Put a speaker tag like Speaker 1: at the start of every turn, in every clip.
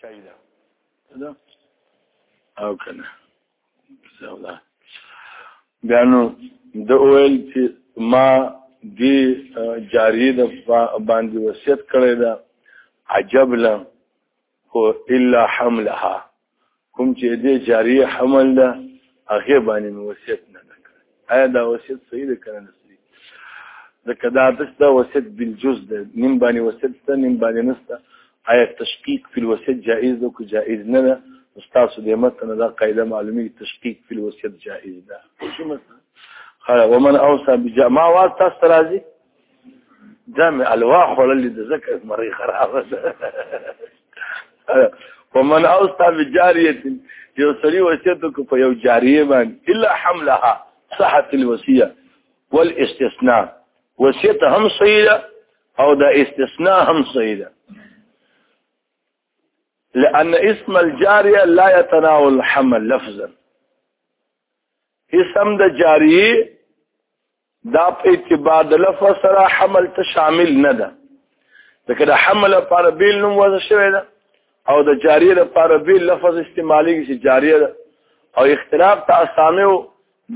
Speaker 1: چای ده دا او کنه سودا بیا نو د اویل چې ما دی جاری د باندې وصیت کړی دا عجب لا هو الا حملها کوم چې دې جاری حمل ده هغه باندې وصیت نه آیا دا وصیت صحیح ده کنه نسری ځکه دا تاسو دا وصیت بالجز ده نیم باندې وصیت ده نیم باندې نسته آیا تشقیق فی الوصیت جائز ده که جائز نه ده استاد دې متن دا قاعده معلومی تشقیق فی الوصیت جائز ده شو مثلا ومن اوصى بجماعات تاسو راځي دا مې الوا خوړلې د ذکر مری خرابه ده ومن اوصى بجاريه یو سړي وصیت کو په یو جاریه باندې الا حملها صحت الوصيه والاستثناء وصیت هم صحیح ده او دا استثناء هم صحیح ده لأن اسم الجارية لا يتناول الحمل لفظا اسم د جاریه دا په اتباع د لفظ سره حمل ته شامل نه ده ځکه د حمل لپاره بیل نوم وضع شوی ده او د جاریه لپاره بیل لفظ استعمالي چې جاریه ده او اختلاف ته اسامه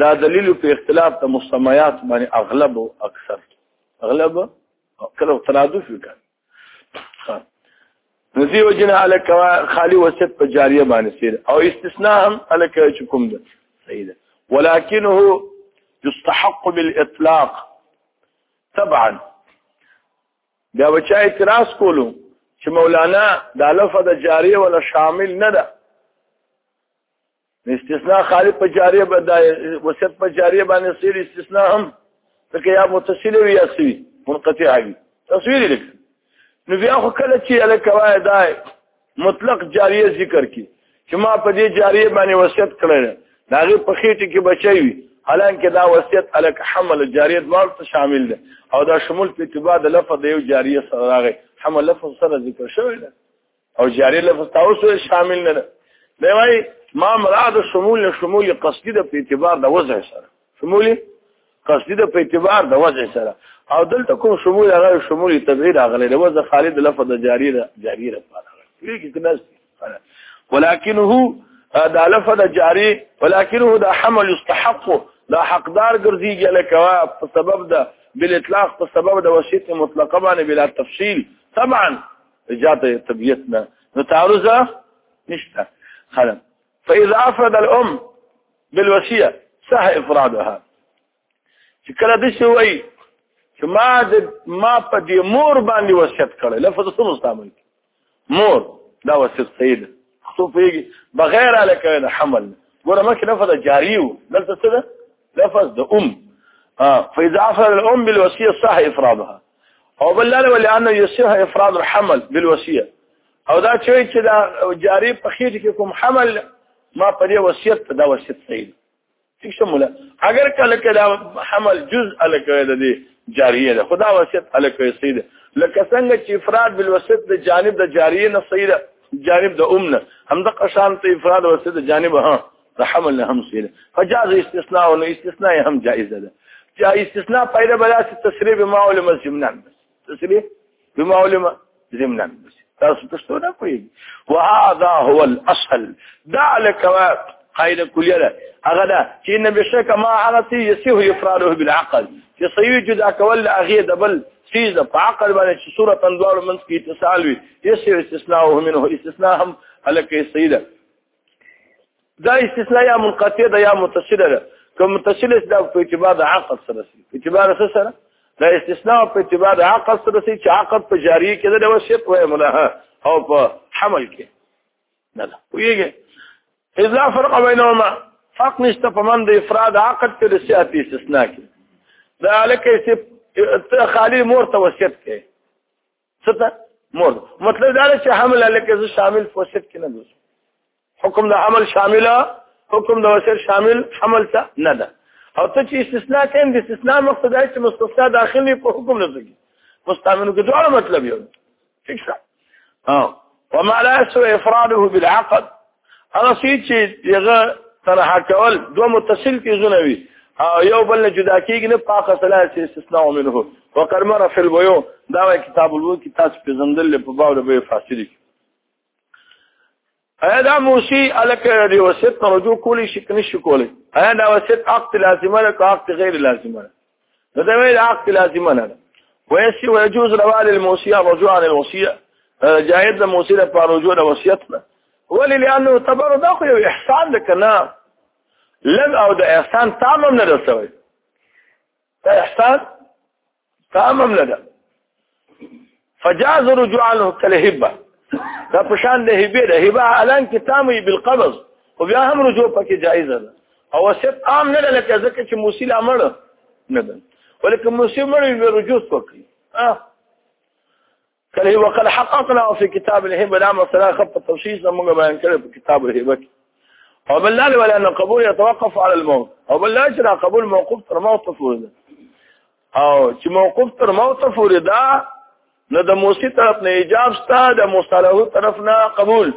Speaker 1: دا دلیل په اختلاف ته مسميات باندې اغلب او اکثر اغلب کله ترادف وکړي نو دی وجنه الک خالی وسط په جاریه باندې سیر او استثناء هم الک چکم ده صحیح ده ولكنه يستحق بالاطلاق طبعا دا بچا اعتراض کولو چې مولانا دا لفظ جاریه ولا شامل نه ده استثناء خالف په جاری باندې وصف په جاری باندې سیر استثناء هم ځکه یا متصل وي یا سوي منقطع وي تصویر لیک نو بیا خو کله چې له کوي دا مطلق جاریه ذکر کی چې ما په دې جاریه باندې وصیت کړل دا غي په خېټه کې بچي وي حالانکه دا وصیت الک حمل جاریه دوار ته شامل ده او دا شمول په اتباع د لفظ یو جاریه سره راغی حمل لفظ سره ذکر شوی ده او جاری لفظ تاسو شامل نه ده دی وای ما مراد شمول نه شمول قصدی د په اعتبار د وضع سره شمول قصدی د په اعتبار د وضع سره او دلته کوم شمول هغه شمول تبعید هغه د وضع خالد لفظ د جاری ده جاری ده لري کنه ولكنه دا لفظ جاری ولكنه دا حمل يستحق دا حقدار ګرځيږي لکه په سبب د بالاطلاق په سبب د وصیت مطلقه باندې بلا تفصيل طبعا ایجاد طبیعت نه نو تعارض نشته خلم فاذا افرد الام بالوصيه صح افرادها چې کله د شي وای چې ما د ما په دې مور باندې وصیت کړی لفظ څه مستعمل مور دا وصیت صحیح ده خو پیږي بغیر علاقه د حمل ګوره مکه لفظ جاری و دلته څه ده لفظ د ام اه فاذا افرد الام بالوصيه صح افرادها او بل لا ولانه يصح افراد الحمل بالوصيه او دا چې چې دا جاری په خېټه کې کوم حمل ما په دې وصیت دا وصیت صحیح ٹھیک شموله اگر کله کله حمل جزء الکه د دې جاریه ده خدا وصیت الکه صحیح ده لکه څنګه چې افراد بالوصیت د جانب د جاریه نه صحیح ده جانب د امنه هم د قشان ته افراد وصیت د جانب ها د حمل نه هم سیل فجاز استثناء او استثناء هم جائز ده جا استثناء پیدا بلا چې تسریب ما علم زمنان تسریب بما علم زمنان تاسو پښتو نه کوي وهذا هو الاصل دع لك قاعده کلیه ده هغه ده چې ان بشک ما هغه سي يسيه يفراده بالعقل چې صحیح جدا کول هغه د بل سیز په عقل باندې چې صورت اندوار منځ کې اتصال وي يسيه استثناء منه استثناء هم هلکه سیده دا استثناء یا منقطع ده یا متصله ده که متصله ده په اعتبار د عقل سره سي په اعتبار سره سره دا استثناء په اعتبار د عقل سره سي چې عقل په جاری کې ده وصیت وای ملها او په حمل کې نه ده ویږي اذا فرق بینهما فرق نشته په من د افراد عقد کې د سیاحت استثناء کې دا لکه چې خالی مور ته وصیت کې څه ته مور مطلب دا چې حمل لکه زه شامل فوسط کې نه دوسم حکم د حمل شامله حکم د وسر شامل حمل ته نه ده او ته چې استثناء کین د استثناء مقصد دی چې مستثنا داخلي په حکم نه ځي مستعملو کې دواړه مطلب یو فکر او وما لا يسوى افراده بالعقد هغه سي چې هغه طرح کول دوه متصل تیزونه وي او یو بل نه جدا کیږي نه پاکه صلاح سي استثناء منه وقر مر فی البیو دا کتاب الو کی تاسو په زندل په باور به فاصله ایا دا موسی الک دی وسط رجوع کولی شي کني شي کولی ایا دا وسط عقد لازمه ده که عقد غیر لازمه ده نو دا ویل عقد لازمه نه ده ويسي ويجوز روال الموصية رجوع عن الوصية جائز الموصية لپاره رجوع د وصیت نه ولې لانه تبر دا خو یو احسان ده کنه لږ او د احسان تام هم نه رسوي دا احسان تام هم نه ده فجاز رجوع عنه كالهبه دا پشان د هبه د هبه الان کې تامي بالقبض او بیا هم رجوع پکې جایز ده او وسط عام نه لکه ځکه چې موسیل امر نه ده ولکه موسیل مړ وي رجوع وکړي اه کله هو قال حققنا في كتاب الهبه لا مسلا خط تفصيل موږ بیان کړو په کتاب الهبه او بل لا ولا ان قبول يتوقف على الموت او بل لا قبول موقوف تر موت فوزه او چې موقوف تر موت پورې دا نه د موسی طرف نه ایجاب ستا د مصالحه طرف نه قبول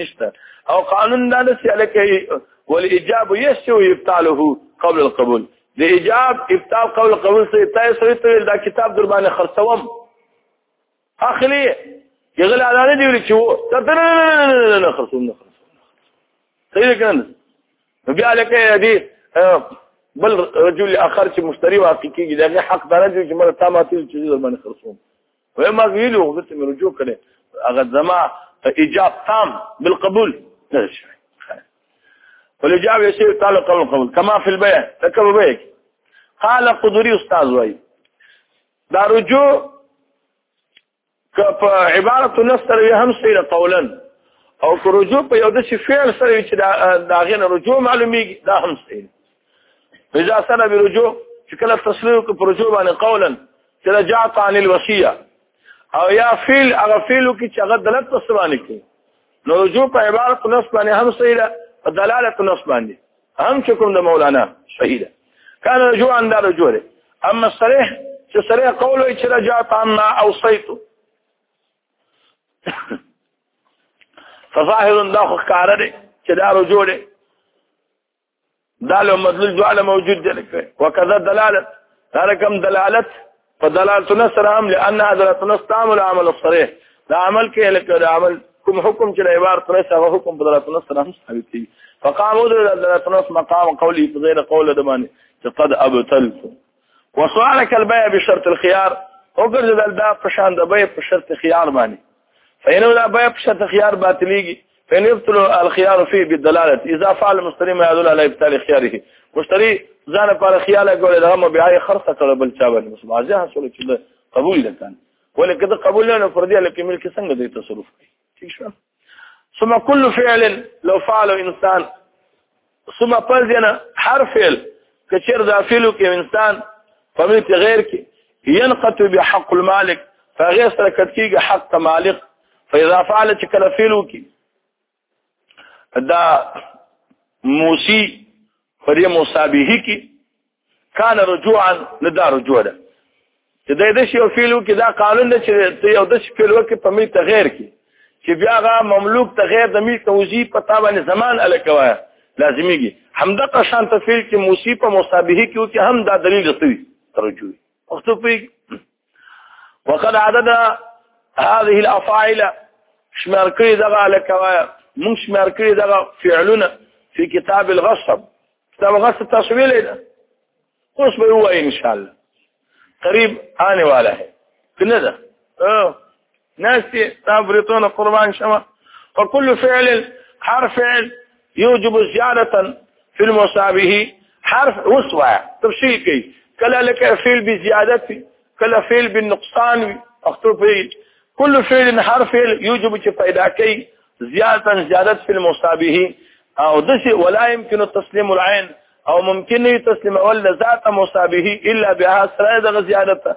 Speaker 1: نشته او قانون دا نه چې لکه ول ایجاب یسو یبتاله قبل القبول د ایجاب ابتال قول قبول سره تاسو ته دا کتاب در باندې خرڅوم اخلي یغل علاله دی ویل چې تدرن نه خرصوم نه خرصوم صحیح کنه بیا لکه دی بل رجل اخر چې مشتری واقع کیږي دا حق دار دی چې مله تا ماته چې زر باندې خرصوم وای ما ویلو غوښته مې رجوع کړي هغه زما ایجاب تام بالقبول نه شي فالاجاب يسير تعالى قبل القبول كما في البيع تكبر بيك قال قدري استاذ وای دا رجوع که په عبارت النص سره هم سره قولا او که رجوع په یو د شي فعل سره چې دا غنه رجوع معلومیږي دا هم سره اذا سره به رجوع چې کله تصریح کو پر رجوع باندې قولا چې رجعت عن الوصيه او یا فعل هغه فعل کې چې هغه دلالت په سبانه کې نو رجوع په عبارت النص باندې هم سره دلالت النص باندې هم چې کوم د مولانا صحیح ده کان رجوع ان دا رجوع ده اما صریح چې صریح قول وي چې رجعت عما اوصيت فظاهر دا خو کار ده چې دا رجوع ده دا له مدلول جواله موجود ده لکه وکذا دلالت دا رقم دلالت فدلالت النص سره هم لأن دلالت النص تعمل عمل الصريح دا عمل کې لکه دا عمل کوم حکم چې د عبارت سره هغه حکم په دلالت النص سره هم ثابت دی فقام دلالت النص مقام قولي په غیر قول د باندې چې قد ابتلت وصالك البيع بشرط الخيار وګرځدل دا په شان د بيع په شرط خيار باندې فإنه لا بيع بشت خيار باطليږي فإن يبطل الخيار فيه بالدلالة إذا فعل المشتري ما يدل على إبطال خياره مشتري ځان لپاره خیال کوي دغه مبيعي خرڅه کړو بل چا باندې بس واضح حاصل چې قبول نه کړي ولې کده قبول نه پر دې لکه ملک څنګه دی تصرف کوي ٹھیک شو ثم كل فعل لو فعل انسان ثم پزنه حرف فعل کچر دا فعل کې انسان په ملک غیر کې ينقط بحق المالک فغیر سره کټکیږي حق مالک فاذا فعل چې کله فعل کې دا موسی فریم مصابه کې کان رجوعا نه دا رجوع ده چې د دې شی او فعل کې دا قانون دی چې ته یو د شی فعل کې په ملک تغیر کې چې بیا غا مملوک تغیر د ملک توزیع په تابع زمان الکوا لازمیږي همدغه شان تفعیل کې موصیفه مصابهه کې هم دا دلیل رسوي ترجوي اختفي وقد عدد هذه الافاعيل شمار کړی دغه لکه مونږ شمار کړی دغه فعلونه په کتاب الغصب کتاب غصب تاسو ویلې ده اوس به وای ان شاء الله قریب آنے والا ہے کنه ده ناستي تابريتون قربان شما فكل فعل حرف فعل يوجب زيادة في المشابه حرف وسوى تفصيل كي كلا لك فعل بزيادة كلا فعل بالنقصان اختو فعل كل فعل حرف فعل يوجب چې پیدا کوي زيادة زيادة في المشابه او دسي ولا يمكن تسليم العين او ممکن نه تسلیم اول ذات مصابه الا بها سره د زیادت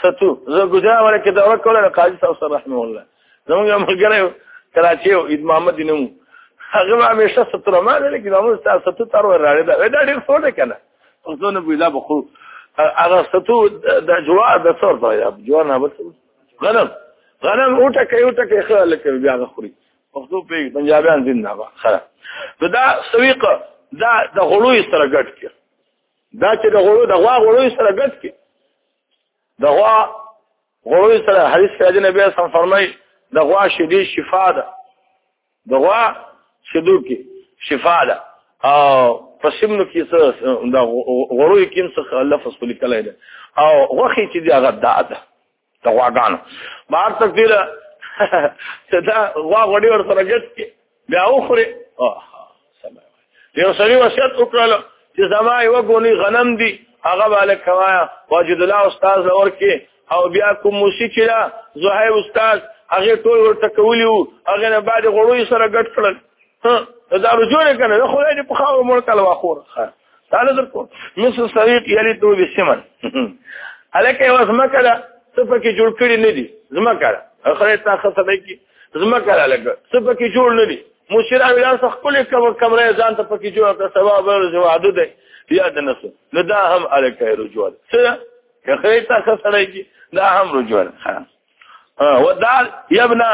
Speaker 1: ستو زه ګجرا ولا کې دوره کوله قاضي صاحب سره رحمه الله زموږ یو ملګری کراچي او اید محمد نو هغه ما همیشه ستره ما ده کې نو تاسو ته تر وراړې دا دا ډېر څه ده کنه اوس نو بولا بخو هغه ستو د جوا د څور دی جوا نه بس غنم غنم اوټه کوي اوټه کوي خلک کوي بیا غخوري پښتو په پنجابیان زنده خره دا سویقه دا د غلوې سره ګټ کې دا چې د غوړو د غوا غوړو سره ګډ کې د غوا غوړو سره حدیث کې د نبی سم فرمایي د غوا شیدې شفا ده د غوا شیدو کې شفا ده او په سیمنو کې څه د غوړو کې څه لفظ په لیکلای ده او غوخي چې دی هغه دا ده د غواګانو بار تقدیر ته دا غوا غوډي ور سره جت کې بیا وخوري یو سړي وصیت وکړل چې زما یو غونی غنم دی هغه باندې کوایا واجد الله استاد لور کې او بیا کوم موسیقي را زوهي استاد هغه ټول ورته کولی وو هغه نه بعد غړوي سره ګټ کړل دا رجوع نه کنه خو دې په خاور مړ کله واخور تعالی درکو مثل سویق یلی تو بسمن الکه یو زمکه ده څه پکې جوړ کړی نه دي زمکه ده اخره تا خسته دی کی زمکه ده لګ څه پکې جوړ نه دي مشر اولا څخه خپل کمره ځان ته پکې جوړ کړ ثواب او جواد ده یا د نسو نو دا هم الکه رجوع څه اخره تا خسته دی کی دا هم رجوع ها ودال یبنا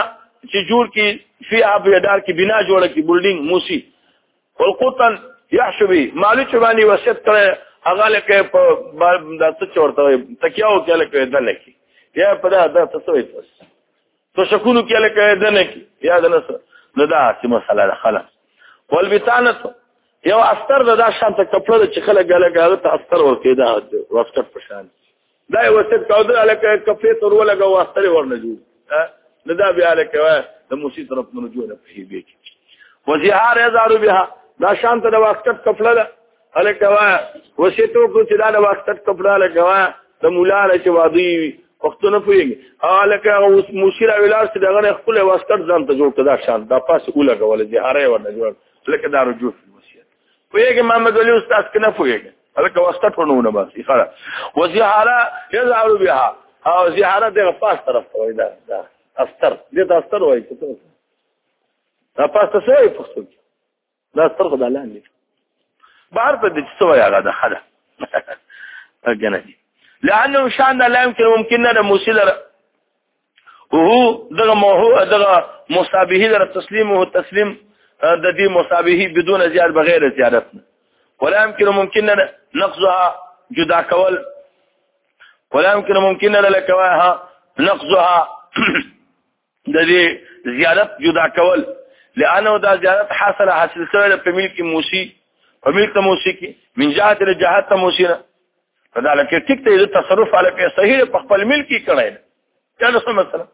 Speaker 1: چې جوړ کی فی اپ یدار کی بنا جوړ کی بلډینګ موسی والقطن يحشبي مالک باندې وصیت کړه هغه لکه په د څه چورته تکیاو کې لکه دنه کې یا په دا د څه وي تاسو تو شکونو کې لکه دنه کې یا د نس نه دا چې مسله ده خلاص والبتانه یو استر د دا شانته کپړه چې خلک ګلګه ته استر ورکې دا واسکټ پشان دا یو څه کاوده لکه کفې تر ولګه واستل ورنه جو نه دا بیا لکه د موسی طرف نه جو نه په هیبه کې وزهار یزارو بها دا شان ته د واسطت کفله ده الکه وا وسیتو کو چې دا د واسطت کفله لکه وا د مولا له چې وادي وختونه پويږي الکه اوس موسی را ویلار چې دغه خپل واسطت ځان ته جوړ کړه دا شان دا پاس اوله غول زهاره ورنه جوړ لکه دا رجوع وصیت پوهیږي محمد ولی استاد کنه پوهیږي هلکه واسطه ټونونه بس خره وزهاره یزعر بها او زهاره د پاس طرف ته وای دا دا استر دې دا استر وای څه دا پاس ته سوې پښتو دا استر خدای لاندې بهر په دې څه وای هغه ده خره اګنه لانه شان لا يمكن ممكن نه موسیلر هو دغه موهو دغه مصابهه در تسلیم او تسلیم د دې مصابهه بدون زیاد بغیر زیادت ولا يمكن ممكن نقضها جدا کول ولا يمكن ممكن لکواها نقضها د دې زیادت جدا کول لانه دا زیادت حاصله حاصل شوی په ملک موسی په ملک موسی کې من جهت له جهت موسی نه په دا لکه ټیک ته د تصرف علی په صحیح په خپل ملک کې کړی دا څه مثلا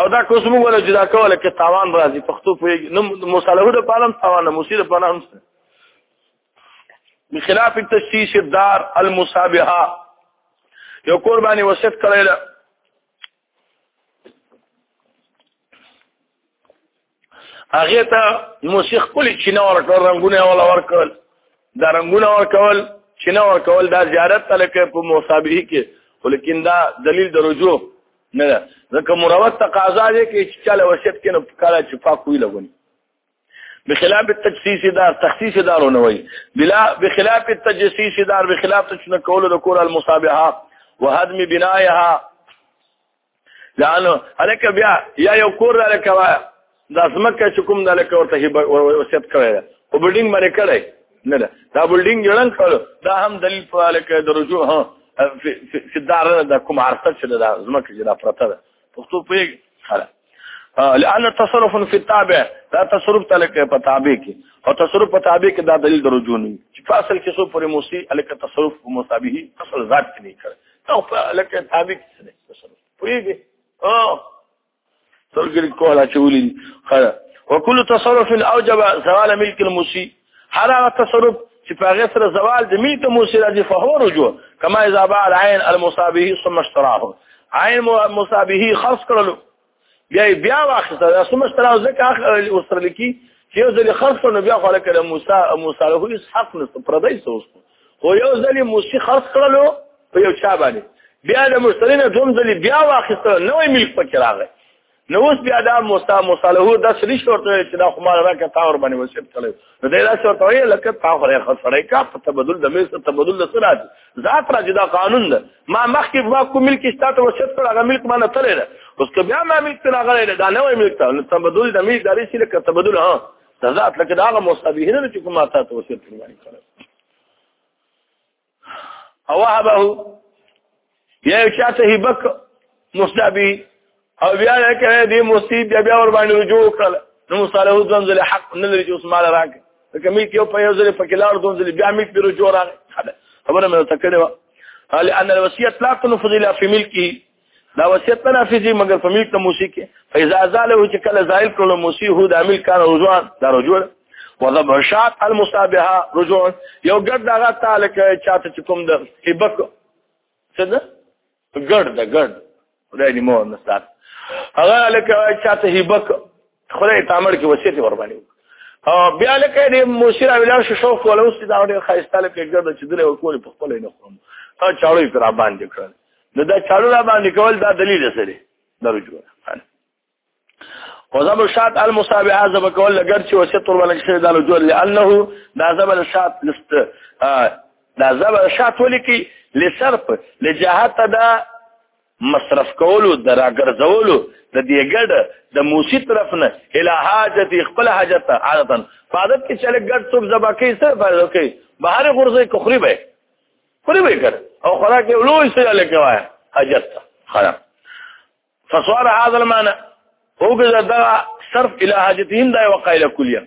Speaker 1: او دا کوس موږ ولا جدا کوله کې تاوان راځي پښتو په نو مصالحه د پالم تاوان مصیر په نام بخلاف التشیش الدار المصابها یو قرباني وسیت کړی هغه ته موسیق خپل چینه ورکړ رنگونه ولا ورکړل دا رنگونه ورکول چینه ورکول دا زیارت تلکه په مصابه کې ولیکن دا دلیل درجو نه ده ځکه مروت تقاضا دی چې چاله وصیت کینو کاله چې پاک وی لګونی بخلاف التجسيس دار تخصيص دار نه وي بلا بخلاف التجسيس دار بخلاف تشنه کول د کور المصابهه وهدم بنايها لانو الکه بیا یا یو کور لاره کوا د اسمکه چې کوم د لکه ورته هبه وصیت کړی ده او بلډینګ باندې کړی نه ده دا بلډینګ جوړن کړو دا هم دلیل په الکه د رجوع ها چې دا رنه د کوم عرصه چې د اسمکه چې دا پرته ده پښتو په خره لأن تصرف في التابع دا تصرف تلک په تابع کې او تصرف په تابع کې دا دلیل درجو نه چې فاصل کې سو پر موسی الک تصرف مصابه اصل ذات نه کړ او په لکه تابع څه نه پوهیږي او تلګری کولا چولی خلا وکل تصرف اوجب زوال ملک المسی هر هغه تصرف چې په هغه سره زوال د ملک موسی راځي فهو رجوع کما اذا باع العين المصابه ثم اشتراه عين مصابه خاص کړلو بیا بیا واخته دا څومره ستر او ځکه ورسره لکی چې یو ځل خرڅ کړو بیا خو لکه موسی موسی له هیڅ حق نه پردای سوس خو یو ځل موسی خرڅ کړلو په یو چا باندې بیا د مشتری نه دوم ځل بیا واخته نوې ملک پکې راغی نو اوس بیا دا موسی موسی له د سری شورته چې دا خو مال راکه تاور باندې وسیب کړو نو دا داسې ورته وایي لکه تا خو یې خسړی کا په تبدل د مې سره تبدل د سره راځي ذات راځي دا قانون ده ما مخکې ما کوم ملک شته ته وسط کړ هغه ملک ما نه تللی ده اوس که بیا ما ملک ته راغلی ده دا نوی ملک ته نو تبدل د مې داري چې لکه تبدل ها د ذات لکه دا هغه مصابیه نه چې کومه تا ته وسط کړی اوهبه بیا یو چاته هبک مستبی او بیا لکه دی مصیب بیا بیا ور باندې رجوع کړل نو مصالح ځم زله حق نه لري چې عثمان راک کمی کې په یو ځله پکې لاړ دوم ځله بیا مې په رجوع راغی خبره مې تکړه و هل ان الوصیت لا تنفذ الا في ملکه دا وصیت نه نافذي مګر په ملک ته موسی کې فیضا زاله چې کله زائل کړو موسی هو د ملک کار رجوع دا رجوع وضب شات المصابها رجوع یو ګډ دغه تعالی کې چاته چې کوم د ایبک څه ده ګډ ده ګډ خدای دې مو نستات هغه لکه چاته ایبک خدای تعامل کې وصیت ور باندې او بیا لکه دې موسیر اولا شو شوق ولا اوس دا ډېر خایسته لکه ګرځي چې دله وکول په خپل نه خورم تا چاړو پر باندې کړل نو دا چاړو را باندې کول دا دلیل سره درو جوړ وزب الشات المصاب عزب کول لګر چې وسه تور ولګ شه دالو جوړ لانه دا زب الشات لست دا زب الشات ولکی لصرف لجهت دا مصرف کولو د راګرځولو د دې ګډ د موسی طرف نه اله حاجت خپل حاجت ته عادت فادت کې چلے ګډ څوک زبا کوي سره فائدو کوي بهر غرزه کوخري به خوري به کړ او خوراک یو لوی څه له کوي حاجت ته خراب فصار هذا المعنى وګذا دا صرف اله حاجتهم دا وقایله کلیه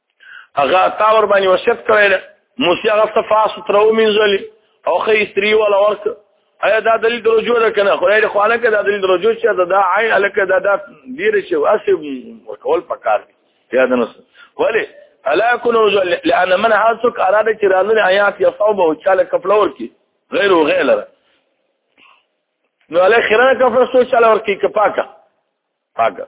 Speaker 1: هغه تا ور باندې وصیت کړی موسی هغه صفاس ترو منځلي او خې استری ولا ورک ایا دا دلیل درجو ده کنه خو یې خوانه کې دا دلیل درجو چې دا دا عین الکه دا دا دیر شي اسب کول پکار دی یاد نه ولی الا يكون رجل لان من حاسك اراد ترانل آیات يصوبه چاله کپلور کی غیر او غیر لره نو علی خیرانه کفر سو چاله ور کی کپاکا پاکا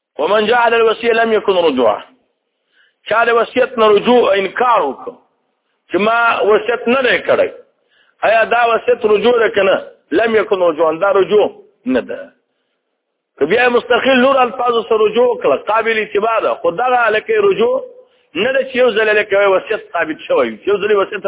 Speaker 1: ومن جعل الوصيه لم يكن رجوعا چا د وصیت نه رجوع انکار وکړ چې ما وصیت نه لري کړی ایا دا وصیت رجوع ده کنه لم يكن رجوعا دا رجوع نه ده بیا مستقل نور الفاظ سره رجوع کړه قابل اتباع ده خدغه لکه رجوع نه ده چې یو ځل لکه وصیت ثابت شوی یو ځل وصیت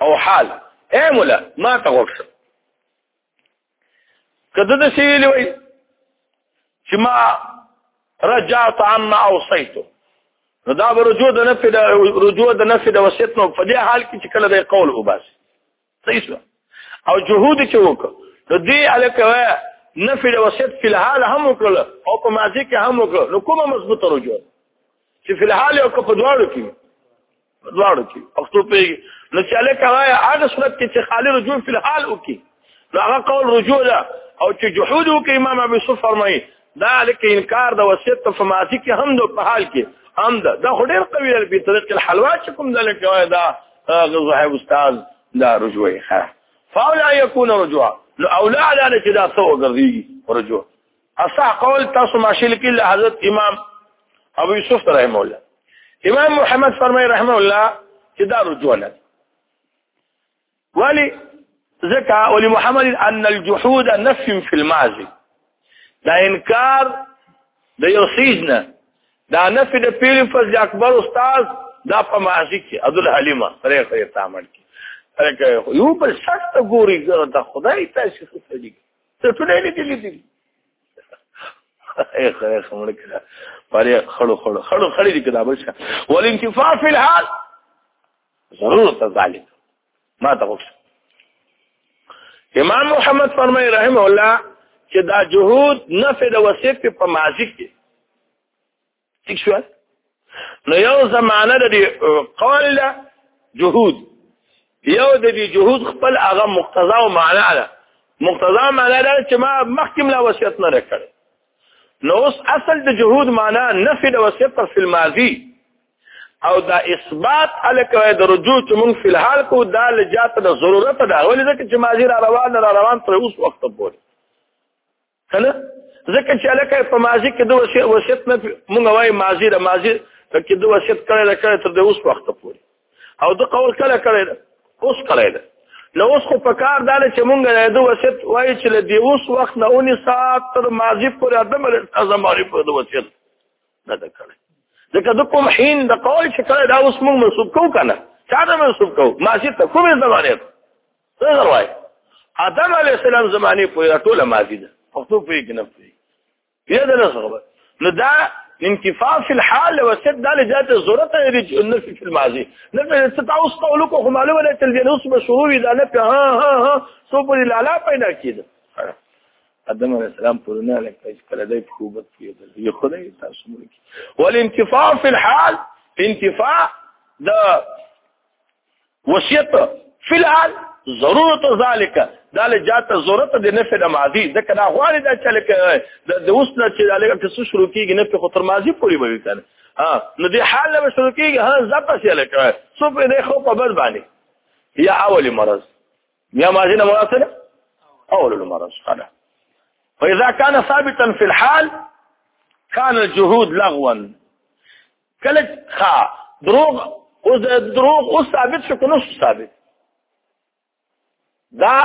Speaker 1: او حال اے مولا ما ته وښه کده د سی ویلی وای چې ما رجعت عما اوصيته نو دا رجوع د نفي د رجوع د نفي د وصیت نو په دې حال کې چې کله د قول وباسي صحیح شو او جهود چې وکړ نو دی الکوه نفي د وصیت په الحال هم وکړ او په ماضي کې هم وکړ نو کومه مضبوطه رجوع چې په الحال او په دواړو کې په دواړو کې پښتو پیږي نو چې الکوه هغه صورت کې چې خالي رجوع په الحال وکړي نو هغه قول رجوع ده او چې جهود وکړي امام ابي يوسف فرمایي دا لکه انکار د وصیت په فماتی کې هم د په حال کې هم دا د خډیر قوی ال په طریق الحلوا چې کوم د لکه دا غزوه استاد دا رجوع خه فاولا يكون رجوع نو اولا علی چې دا سو ګرځي رجوع اصح قول تاسو ماشیل کې حضرت امام ابو یوسف رحم الله امام محمد فرمای رحم الله چې دا رجوع نه ولی ځکه ولی محمد ان الجحود نفي في الماضي دا انکار د یو سیز نه دا نفي د پیل فضل اکبر استاد دا په ماضي کې عبد الحلیمه پرې خیر تامل کې یو بل شرط ګوري ته خدای تاسو ته دي ته ټول نه دي لیدلي اے خیر خمړ کړه پاره خړو خړو خړو خړې دي کتابه شه ولانتفاف الحال ضرور ته ظالم ما ته وښه امام محمد فرمای رحم الله چې دا جهود نفع د وصیت په ماضی کې ٹھیک شو نو یو زمانه د قول له جهود یو د دې جهود خپل هغه مقتضا او معنا ده مقتضا معنا ده چې ما مخکم لا وصیت نه کړ نو اوس اصل د جهود معنا نفي د وصیت پر فل ماضي او دا اثبات الکوي د رجوع چې مونږ فل حال کو دا لجات د ضرورت ده ولې ځکه چې ماضي را روان را روان تر اوس وخت پورې کنه ځکه چې الکه په ماضي کې د وصیت وصیت نه مونږ وای ماضي د ماضي کې د وصیت کړي دا کړي تر اوس وخت پورې او د قول کله کړي اوس کړي دا نو اوس خو په کار دار چې مونږ د وصیت وای چې د اوس وخت نه اونې ساعت تر ماضي پورې ادم اعظم لري په وصیت نه ده کړی ځکه د کوم حين د قول چې کړی دا اوس موږ منسوب کوو که نه چا ته منسوب کوو ماضي ته کومې زمانې ته څه در وایي آدم علیه السلام زمانې پورې دا ټوله ماضي ده پښتو پوهېږي نه پوهېږي بیا د نه خبر نو دا انکفاف فی الحال وسد دا لجات ضرورت دی چې نفي فی الماضي نه څه تاسو قولو کو معلومه ده چې د اوس به شروع وي دا نه ها ها ها سو په لالا پیدا کیده آدم علیه السلام پورې نه لکه چې کله دی په خوبت کې دی یو خدای تاسو مړ کی والانتفاع فی الحال انتفاع د وصیت فی الحال ضرورت ذالک دا له جاته ضرورت د نفع د ماضی ځکه دا غواړي دا چې لکه د اوس نه چې دا لکه څه شروع کیږي نه په خطر ماضی پوری به کنه ها نو دې حال له شروع کیږي ها زپه چې لکه څو په دې خو په بل باندې یا اول مرض يا ماضي نه مراد څه اول المرض قال فاذا كان ثابتا في الحال كان الجهود لغوا کله خا دروغ او دروغ او ثابت شو کنه ثابت دا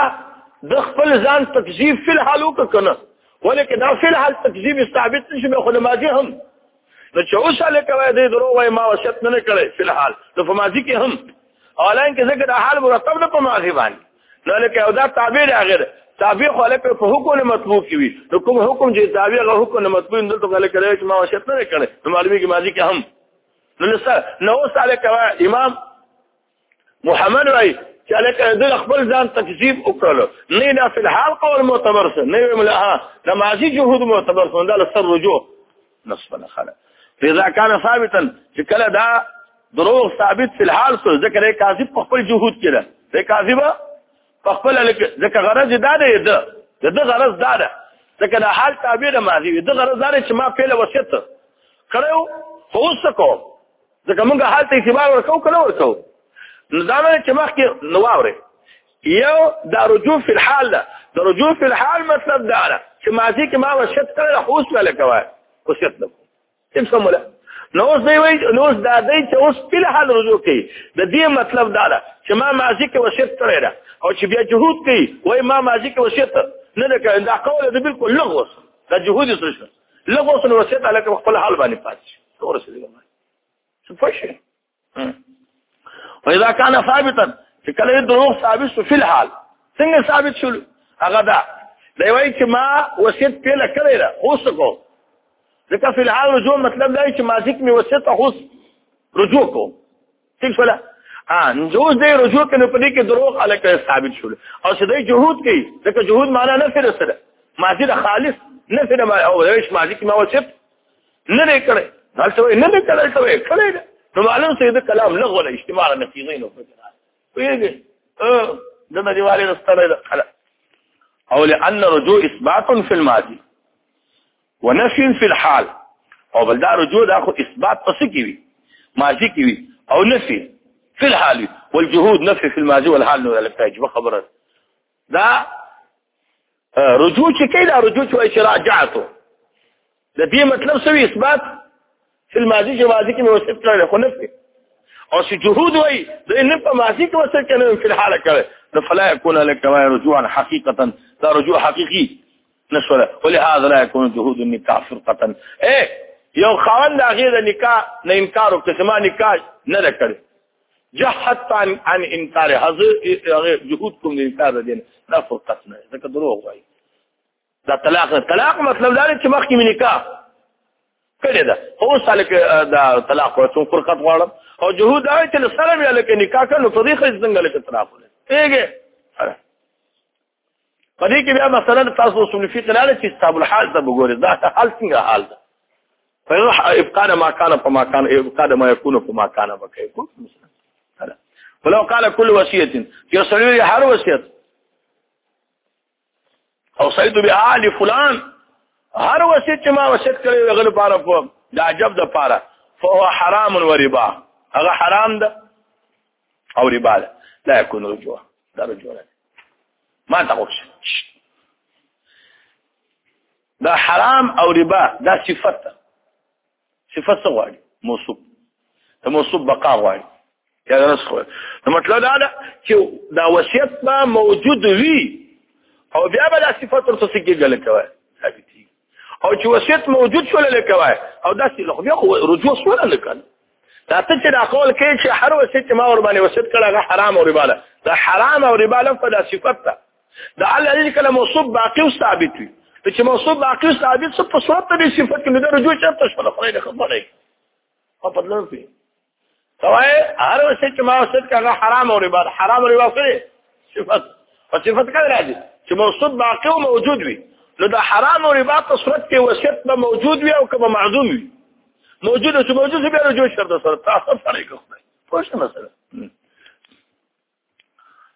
Speaker 1: د خپل ځان تکذیب فی الحال وکنه ولیکن دا فی الحال تکذیب ثابت نشي به خو ماضی هم نو چې اوس هلې کوي دې درو وای ما وصیت نه کړي په الحال نو په ماضي کې هم اولان کې ذکر حال مرتب نه په ماضي باندې نو لکه او دا تعبیر هغه ده تابع خو لکه په حکم نه مطلوب کی وي نو کوم حکم چې تابع غو حکم نه مطلوب نه ته غل کړي چې ما وشت نه کړي نو معلومي کې ماضي کې هم نو لسه نو ساله کوا امام محمد وای چې لکه د خپل ځان تکذیب وکړو نه نه فل حال قول معتبر سره نه ویل ها د ماضی جهود معتبر سره دا سر رجوع نصب نه خلا فاذا كان ثابتا چې کله دا دروغ ثابت فل حال سره ذکر کاذب په خپل جهود کې ده د کاذب په خپل ذکر غرض دا دی ده د غرض دا ده ځکه دا حال تعبیر ماضی دی د غرض دا چې ما پیله وصیت کړو خو څه کوم ځکه موږ حالت اعتبار ورکو کنه ورکو نو دا نه چې مخکې نو واوري یو دا رجوع فی الحال ده دا رجوع فی الحال مطلب دا ده چې ماضی کې ما وشت کړل خو اوس ولا کوي اوس یې نو تم سموله نو اوس دی وای نو اوس دا دی چې اوس په الحال رجوع کوي د دې مطلب دا ده چې ما ماضی کې وشت کړی ده او چې بیا جهود کوي وای ما ماضی کې وشت نه ده کړی دا قول ده بالکل لغوس دا جهود څه شو لغوس نو وشت علاقه خپل حال باندې پاتې نور څه دی څه پښه واذا كان ثابتا چې کله دروغ ثابت شو فل حال څنګه ثابت شول هغه دا دی وایي چې ما وصیت پیله کړی دا اوس کو ځکه فل حال رجوع مطلب دا چې ماضی کې وصیت اوس رجوع کو ٹھیک شولا ها نو دې رجوع کنه په دې کې دروغ الک ثابت شول او چې دې جهود کوي ځکه جهود معنا نه سره سره ماضي د خالص نه سره ما او هیڅ ماضي کې ما وصف نه نه کړي هلته نه نه کړي ته کړي نو معلوم سي د کلام لغو له اجتماع نه کیږي نو پیږي اه د مدیوالي رسته ده او لأن رجوع اثبات في الماضي ونفي في الحال او بل دا رجوع دا خو اثبات پس کی وی ماضی کی وی او نفي في الحال والجهود نفي في الماضي والحال نو لکه جوه خبره دا رجوع چې کله رجوع چې وایي راجعته د دې مطلب سوي اثبات في الماضي چې ماضي کې موصف کړل خو نفي او چې جهود وایي د نه په ماضي کې وصل کړي په حاله کړي د فلا يكون لك ما رجوعا حقيقه دا رجوع حقيقي نشوله ولهذا لا يكون جهود النکاح فرقه اے یو خاوند د هغې د نکاح نه انکار وکړي چې ما نکاح نه ده کړې جهت عن عن انکار هغه جهود کوم د انکار د دین دا فرقت نه ځکه دروغ وایي دا طلاق نه طلاق مطلب دا چې مخکې مې نکاح کړې ده خو اوس هلک دا طلاق ورته فرقت غواړم او جهود دا چې سره مې هلک نکاح کړو په دې خې څنګه لکه طلاق ولې پیږي په دې کې بیا مثلا تاسو اصول فقه لاله چې کتاب الحال ته وګورئ دا حال څنګه حال ده فیروح ابقاء ما کان په ما کان ابقاء ما یکون په ما کان بکې کو ولو قال كل وصيه يصلي لي هر وصيه او سيد بها لفلان هر وصيه چې ما وصیت کړی غل پاره په د عجب د پاره فهو حرام وربا هغه حرام ده او ربا ده لا يكون رجوع دا رجوع ده ما تقولش دا حرام او ربا دا صفت ده صفت څه غواړي موصوف ته موصوف بقا غواړي یا نه څه نو مطلب دا ده چې دا وصیت ما موجود وي او بیا به دا صفت ورته څه کېږي کوي او چې وصیت موجود شول لکوای او داسې لخوا بیا خو رجوع سول لکن دا ته چې دا قول کې چې هر وسیت ما ور باندې وسیت کړه هغه حرام او ربا ده دا حرام او ربا لفظ دا صفت ده دا الله دې کله موصوف باقی او ثابت وي چې موصوف باقی او ثابت څه په صورت دې صفت کې نه رجوع چرته شول خو نه خبره په بدلون کې توای هر وسیت ما وسیت کړه حرام او ربا حرام او ربا څه صفت او صفت کله راځي چې موصوف باقی او موجود وي نو دا حرام او ربا په صورت کې وسیت به موجود وي او کوم معدوم وي موجود شو موجود شو بیا جوش شرط سره تاسو سره کوم خوش مسله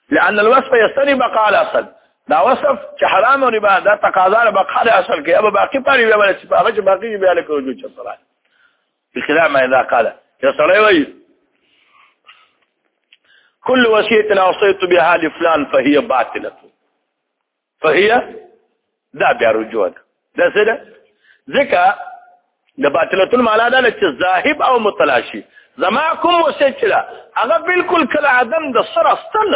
Speaker 1: لأن الوصف يستني بقاء الاصل دا وصف چې حرام او ربا دا تقاضا له بقاء الاصل کې ابو باقی پاري وی ولا چې هغه چې باقی بیا له کوجو چې سره بخلاف ما اذا قال يا سره وی كل وصيه اوصيت بها لفلان فهي باطله فهي دا بیا رجوع ده دا څه ده ځکه د باطلت المعلا دا چې ذاهب او متلاشي زما کوم وسچلا هغه بالکل کله عدم د سر استل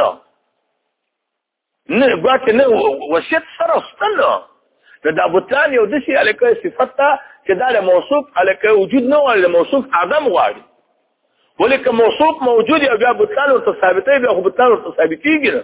Speaker 1: نه ګوت نه وسیت سر استل د دا بوتان یو د شي الکه صفت ته چې دا موصوف الکه وجود نه ولا موصوف عدم غواړي ولیکه موصوف موجود یا بیا بوتان ورته ثابتې بیا خو بوتان ورته ثابتېږي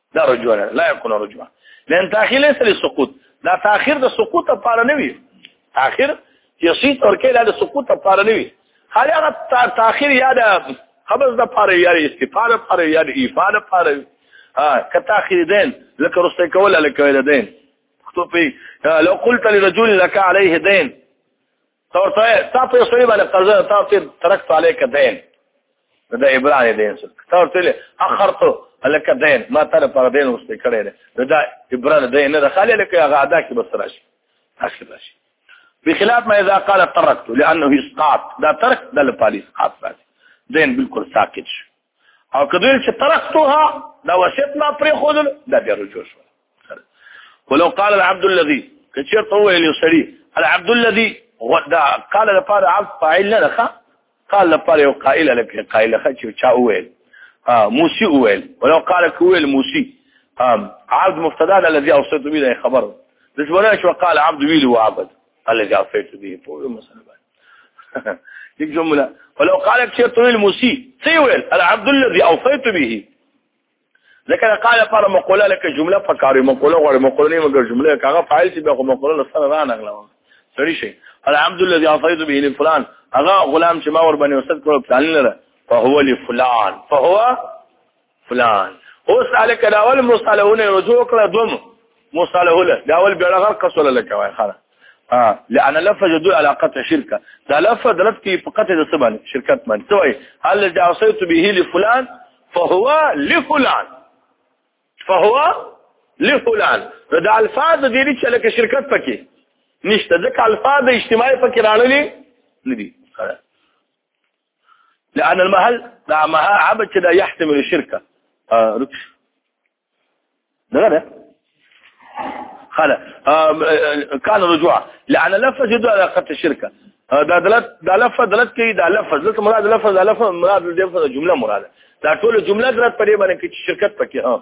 Speaker 1: دا رجوع نه لا يكون رجوع لان تاخير ليس للسقوط دا تاخير د سقوط لپاره نه وي تاخير يسي تر کې لا د سقوط لپاره نه وي خالي هغه تاخير یا د قبض د لپاره یا د استفاده لپاره یا د ایفاده لپاره ها کتاخير دین لکه رسته کوله لکه دین خطوبي لو قلت لرجل لك عليه دين تا ورته تا په سړي باندې قرض تا ته ترکت عليك دين د ابراهيم دين سره تا ورته اخرته لکه دین ما تر پر دین وسته کړی دی دا ابران دین نه خاله لکه هغه ادا کې بس راشي اخر راشي بخلاف ما اذا قال تركت لانه اسقاط دا ترك د لپاره اسقاط راځي دین بالکل ساکت شو او کدویل چې ترکتها دا وصیت ما پرې خودل دا بیا رجوع شو ولو قال العبد الذي کچیر ته ویل سړي العبد الذي دا قال لپاره عبد فاعل نه ښه قال لپاره یو قائل لکه قائل ښه چې چا ویل موسی ویل ولو قال کویل موسی عبد مبتدا الذي اوصيت به خبر دښمنه شو قال عبد ویل وعبد الذي اوصيت به په مسله یک جمله ولو قال شيء طويل مسي سيول العبد الذي اوفيت به ذکر قال پر مقوله لك جمله فكاري مقوله غير مقوله نه مگر جمله کاغه فاعل چې به مقوله سره را نغلا سړي شي العبد الذي اوفيت به لفلان هغه غلام چې ما ور باندې وسط کړو پلان لره فهو لفلان فهو فلان اوس علي کداول مصالحونه رجوع کړه دوم مصالحه له داول بیا غر قصول له کوي خره اه لان لفظ يدل على قطع شركه دا لفظ دلت کی فقط د سبن شرکت من سوی هل جاسيت به لفلان فهو لفلان فهو لفلان دا الفاظ د دې چې لکه شرکت پکې نشته ځکه الفاظ اجتماعي پکې راړلې ندي لأن المحل دا مها عبد چې دا يحتمل الشركه آه ركش ده ده خلا آه كان رجوع لأن لفظ يدل على خط الشركه آه دا دلت دا لفظ دلت کې دا لفظ دلت مراد لفظ دا لفظ مراد د جمله مراد دا ټول جمله درت پرې باندې کې شرکت پکې ها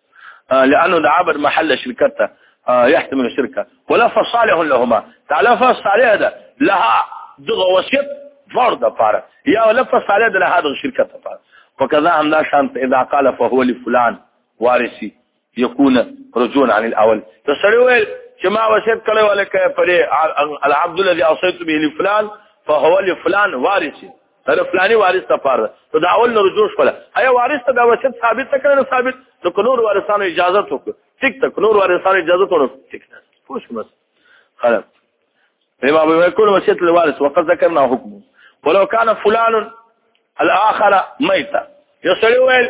Speaker 1: لانه د عبد محل شرکت ته يحتمل الشركه ولف صالح لهما تعالى فصالح ده لها دغه وصیت فرض لپاره یا ولف صالح ده لها دغه شرکت لپاره وکذا هم دا شان اذا قال فهو لفلان وارثي يكون رجون عن الاول تسړی ویل چې ما وصیت کړو ولکه پرې العبد الذي اوصيت به لفلان فهو لفلان وارثي هر فلاني وارث ته پاره ته دا اول نه رجوع شول هيا وارث ته دا وصیت ثابت کړي نه ثابت نو کلور وارثانو اجازه وکړه ټیک ته کلور وارثانو اجازه ته ټیک ته خوش مس خلاص بما بيكون وصية الوارث وقد ذكرنا حكمه ولو كان فلان الاخر ميتا يسلويل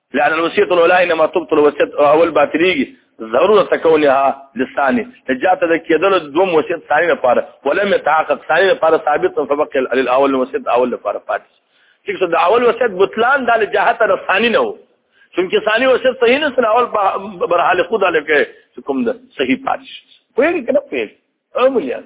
Speaker 1: لأن الوصية الأولى إنما تبطل وصيت أول باطليږي ضرورت كونها للثاني تجاته د کېدل دوم وصیت ثاني لپاره ولم يتعاقد ثاني لپاره ثابت فبقي الاول وصیت اول لپاره پاتې چې څه د اول وصیت بطلان د جهته د ثاني نه وو چې ثاني وصیت صحیح نه سره اول برحال خدا لکه کوم د صحیح پاتې پوهیږي کنه پوهیږي عملیان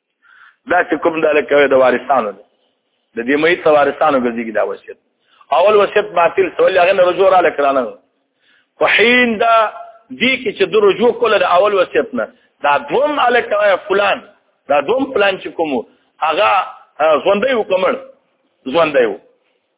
Speaker 1: دا چې کوم دا لکه د وارثانو دی د دې مې ته وارثانو ګرځي دا وصیت اول وصیت باطل سوال هغه نه رجوع را لکرانه په حين دا دې کې چې د رجوع کول د اول وصیت نه دا دوم الک فلان دا دوم پلان چې کوم هغه ژوندې وکمل ژوندې وکمل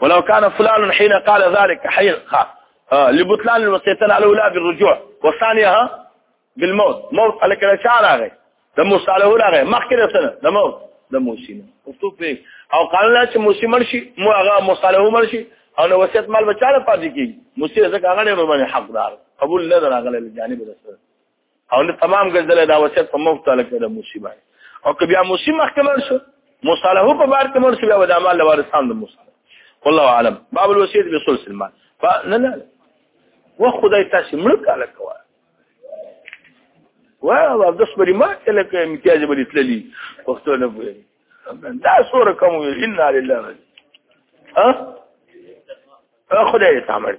Speaker 1: ولو كان فلان حين قال ذلك حيقا آه، لبطلان الوصيتين الاولى بالرجوع والثانيه بالموت موت على كده شعر د موسی له راغې مخکې رسنه د موت د موسی نه پښتو په او قانون چې موسی مرشي مو هغه موسی له مرشي او نو وصیت مال بچاله پاتې کی موسی ځکه هغه نه باندې حقدار قبول نه دراغله جانب رسول او نه تمام ګرځل دا وصیت په مفت تعالی کړه مصیبه او که بیا مصیبه محکمه شو مصالحه په بار کې مرسي بیا د مال وارثان د مصالحه والله اعلم باب الوصیت بسول سلمان نه نه و خدای تاسو مړ کاله کوه وا د سپری ما کله کې امتیاز بری تللی وختو نه وي دا سوره کوم ان لله ها خدای تعالی